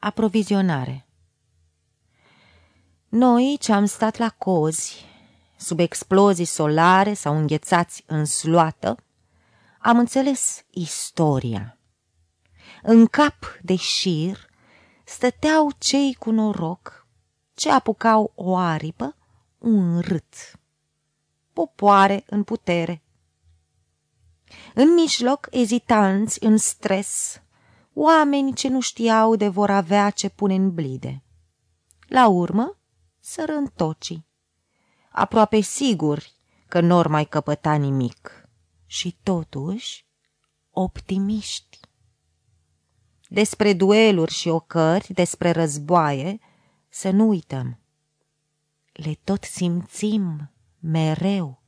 Aprovizionare Noi ce-am stat la cozi, sub explozii solare sau înghețați în sloată, am înțeles istoria. În cap de șir stăteau cei cu noroc ce apucau o aripă, un rât. Popoare în putere. În mijloc, ezitanți, în stres, oameni ce nu știau de vor avea ce pune în blide. La urmă, sărăntocii, aproape siguri că n-or mai căpăta nimic și totuși optimiști. Despre dueluri și ocări, despre războaie, să nu uităm. Le tot simțim mereu